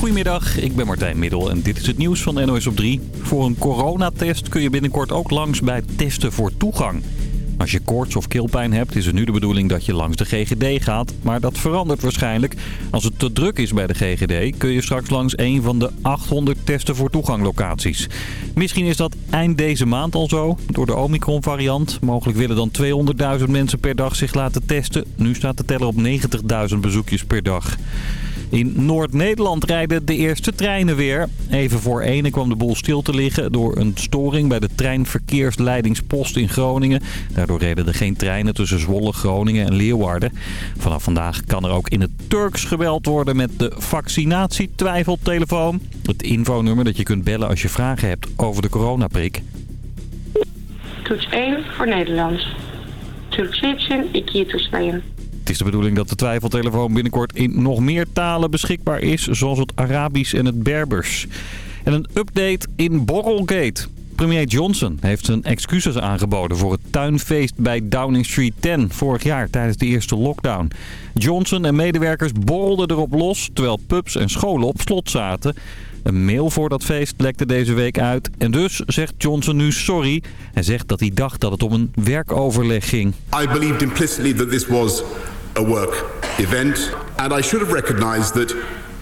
Goedemiddag, ik ben Martijn Middel en dit is het nieuws van NOS op 3. Voor een coronatest kun je binnenkort ook langs bij testen voor toegang. Als je koorts of keelpijn hebt, is het nu de bedoeling dat je langs de GGD gaat. Maar dat verandert waarschijnlijk. Als het te druk is bij de GGD, kun je straks langs een van de 800 testen voor toeganglocaties. Misschien is dat eind deze maand al zo, door de Omicron-variant. Mogelijk willen dan 200.000 mensen per dag zich laten testen. Nu staat de teller op 90.000 bezoekjes per dag. In Noord-Nederland rijden de eerste treinen weer. Even voor ene kwam de boel stil te liggen door een storing bij de treinverkeersleidingspost in Groningen. Daardoor reden er geen treinen tussen Zwolle, Groningen en Leeuwarden. Vanaf vandaag kan er ook in het Turks gebeld worden met de vaccinatietwijfeltelefoon. Het infonummer dat je kunt bellen als je vragen hebt over de coronaprik. Toets 1 voor Nederlands. Türk 7, ik hier toets 2. Is de bedoeling dat de twijfeltelefoon binnenkort in nog meer talen beschikbaar is, zoals het Arabisch en het Berbers. En een update in Borrelgate. Premier Johnson heeft zijn excuses aangeboden voor het tuinfeest bij Downing Street 10 vorig jaar tijdens de eerste lockdown. Johnson en medewerkers borrelden erop los terwijl pubs en scholen op slot zaten. Een mail voor dat feest lekte deze week uit en dus zegt Johnson nu sorry. Hij zegt dat hij dacht dat het om een werkoverleg ging. I believed implicitly that this was a work event and I should have recognized that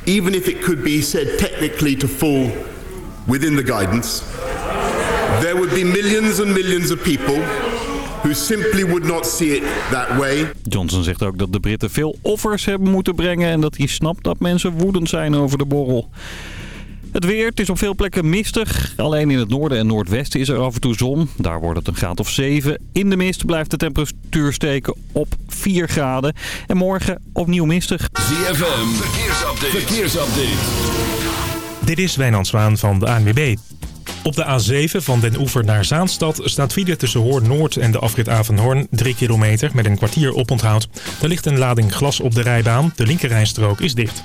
even if it could be said technically to fall within the guidance, there would be millions and millions of people who simply would not see it that way. Johnson zegt ook dat de Britten veel offers hebben moeten brengen en dat hij snapt dat mensen woedend zijn over de borrel. Het weer, het is op veel plekken mistig. Alleen in het noorden en noordwesten is er af en toe zon. Daar wordt het een graad of 7. In de mist blijft de temperatuur steken op 4 graden. En morgen opnieuw mistig. ZFM, verkeersupdate. verkeersupdate. Dit is Wijnand Zwaan van de ANWB. Op de A7 van Den Oever naar Zaanstad staat file tussen Hoorn-Noord en de afrit Avenhoorn 3 kilometer met een kwartier oponthoud. Er ligt een lading glas op de rijbaan, de linkerrijstrook is dicht.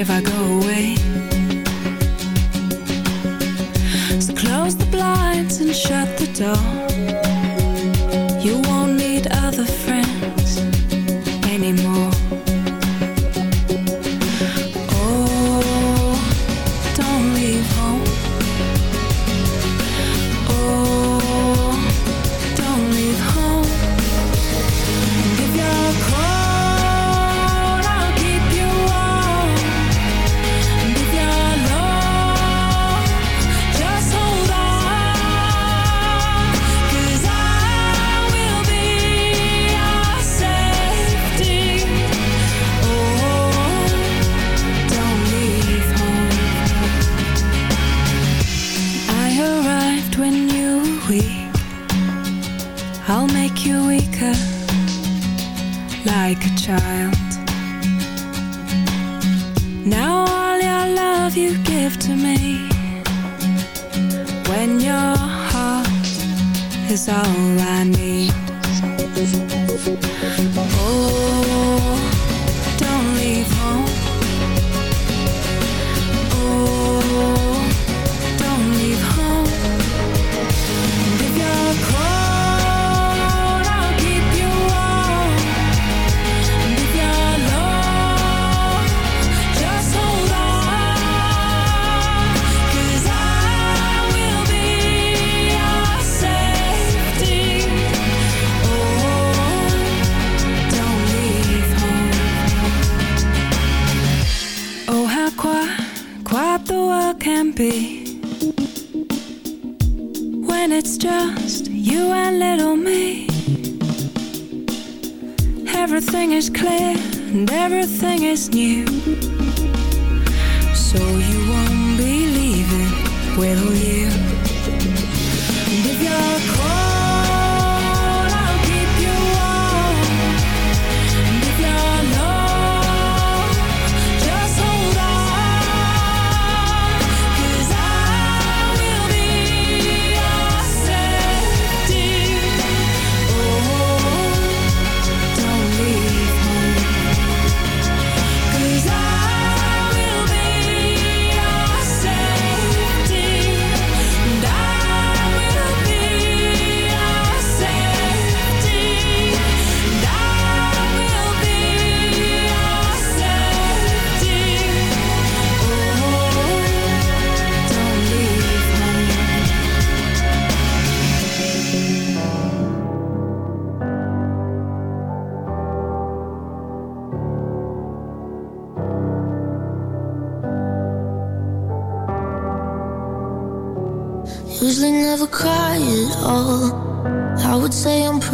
if I go away. Everything is clear and everything is new. So you won't be leaving, will you? And if you're cold,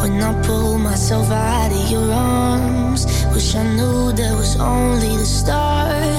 when I pull myself out of your arms. Wish I knew that was only the start.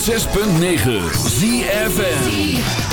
106.9 ZFN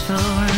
for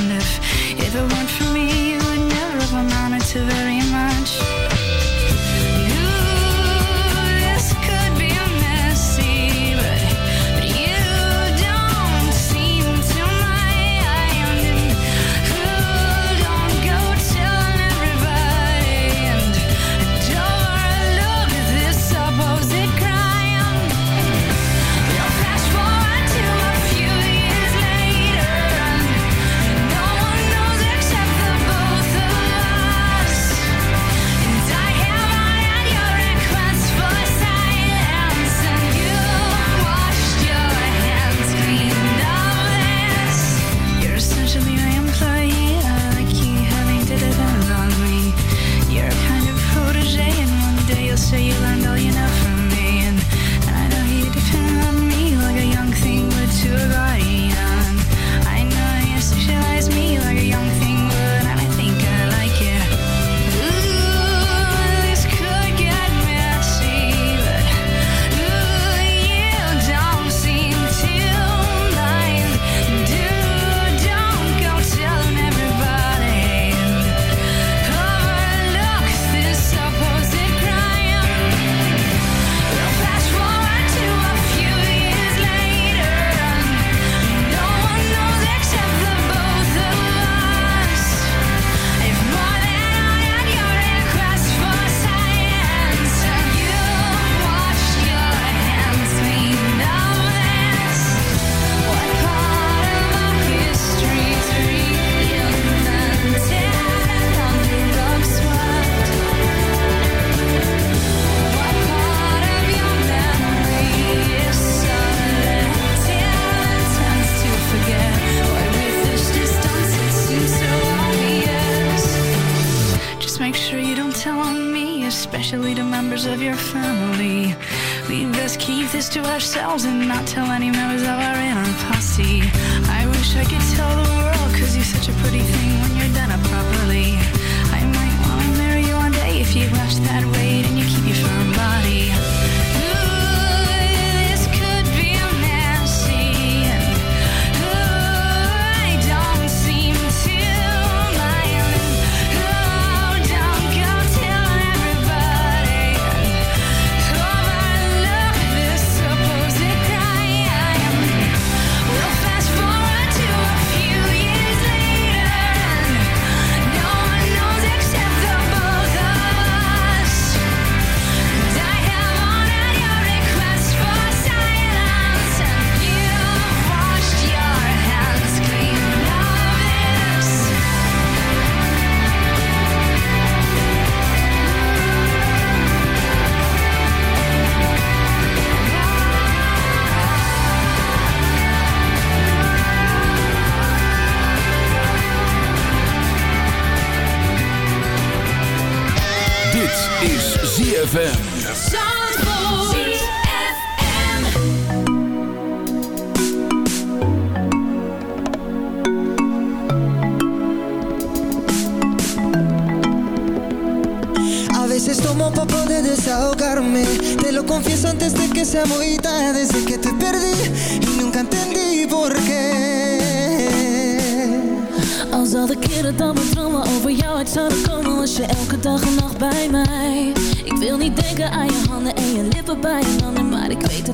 A veces tomo poco de desahogarme. Te lo confieso antes de que sea muy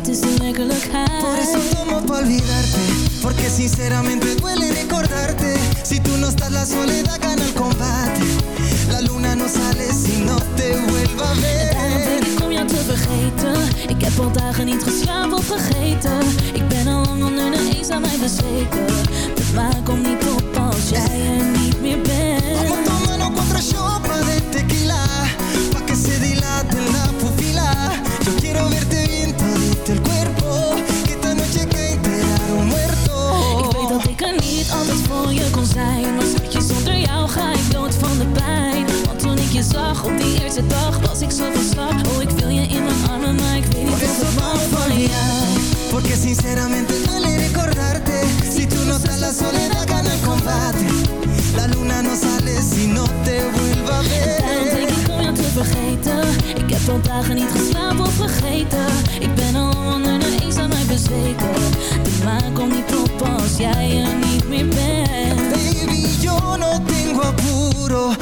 het is de werkelijkheid? Por eso tomo pa olvidarte Porque sinceramente duele recordarte. Si tú no estás la soledad gana el combate. La luna no sale si no te vuelva a ver. Daarom denk ik om jou te vergeten. Ik heb al dagen niet geslapen of vergeten. Ik ben al lang onder de eens aan mij bezweken. De maan komt niet op als jij er niet meer bent dag Was ik zo van slag. Oh, ik wil je in mijn armen Maar ik weet niet Por eso jou. Olvidarte Porque sinceramente duele recordarte. Si tú no estás la soledad gana el combate. La luna no sale si no te vuelva a Daarom denk ver ik om jou te vergeten. Ik heb al dagen niet geslapen of vergeten. Ik ben al onder de eens aan mij bezweken. De maan komt niet op als jij er niet meer bent. Baby, yo no tengo apuro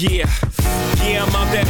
Yeah, yeah, I'm out at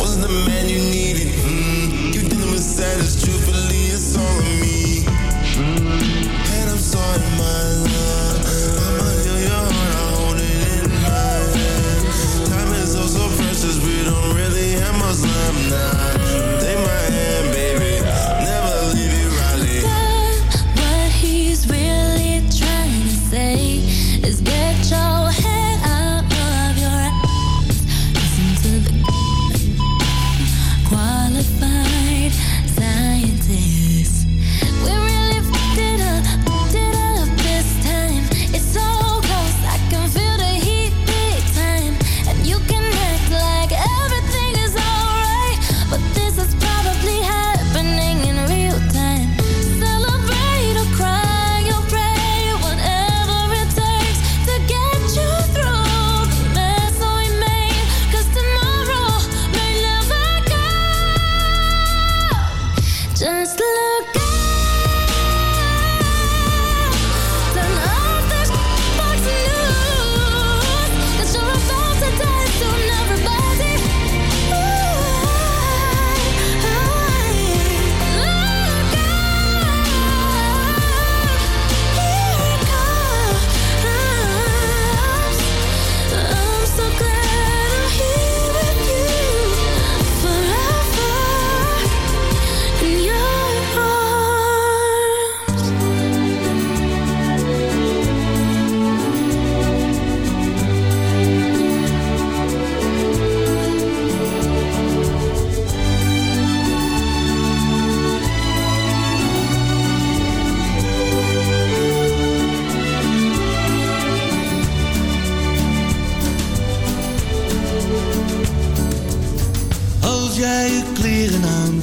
was the man you needed.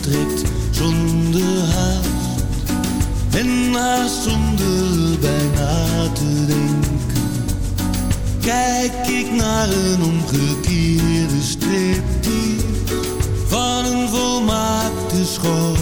trekt zonder haast. En haast zonder bijna te denken. Kijk ik naar een omgekeerde strip van een volmaakte school.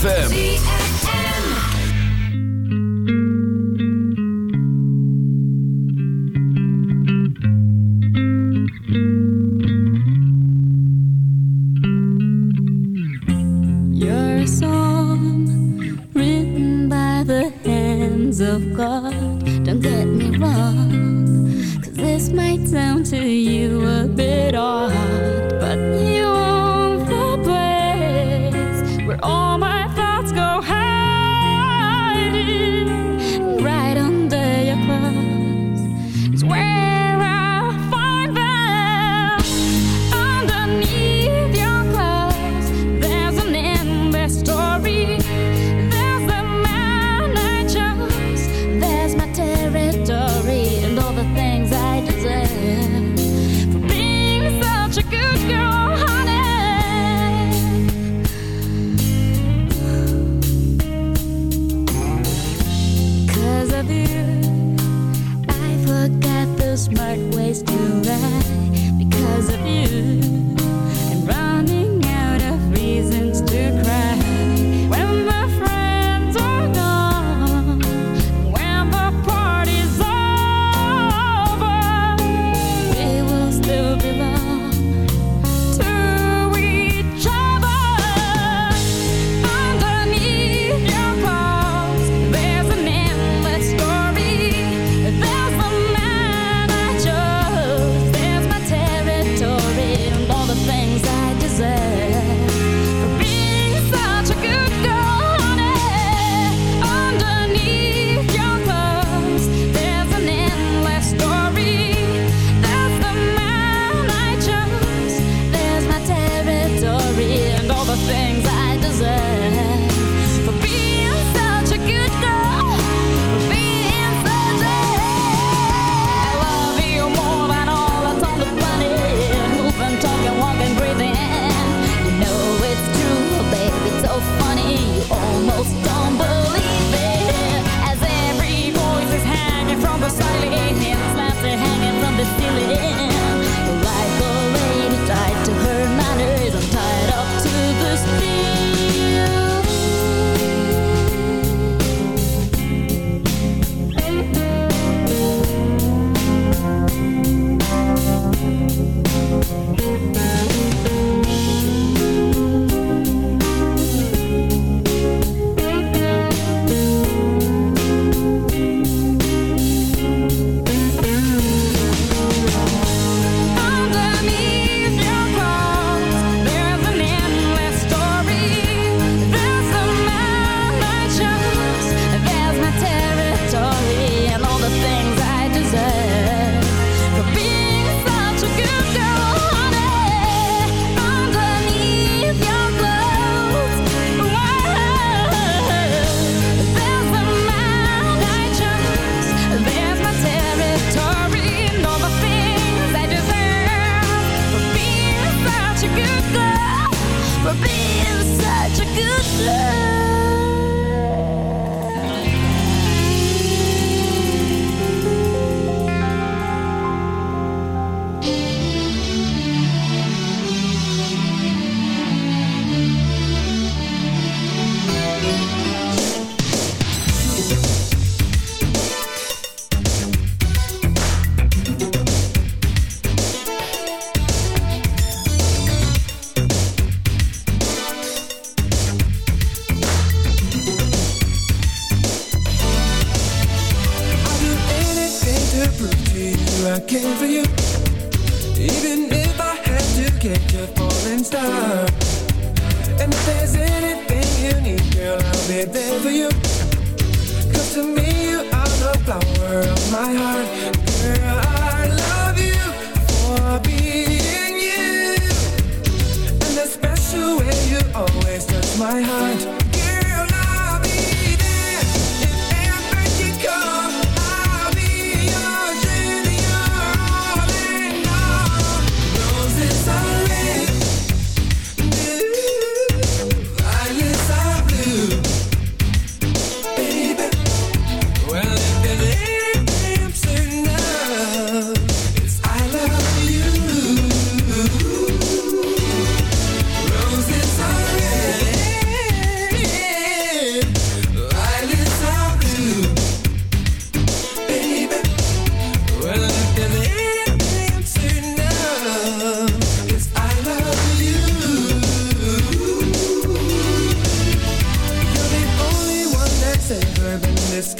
ZFM.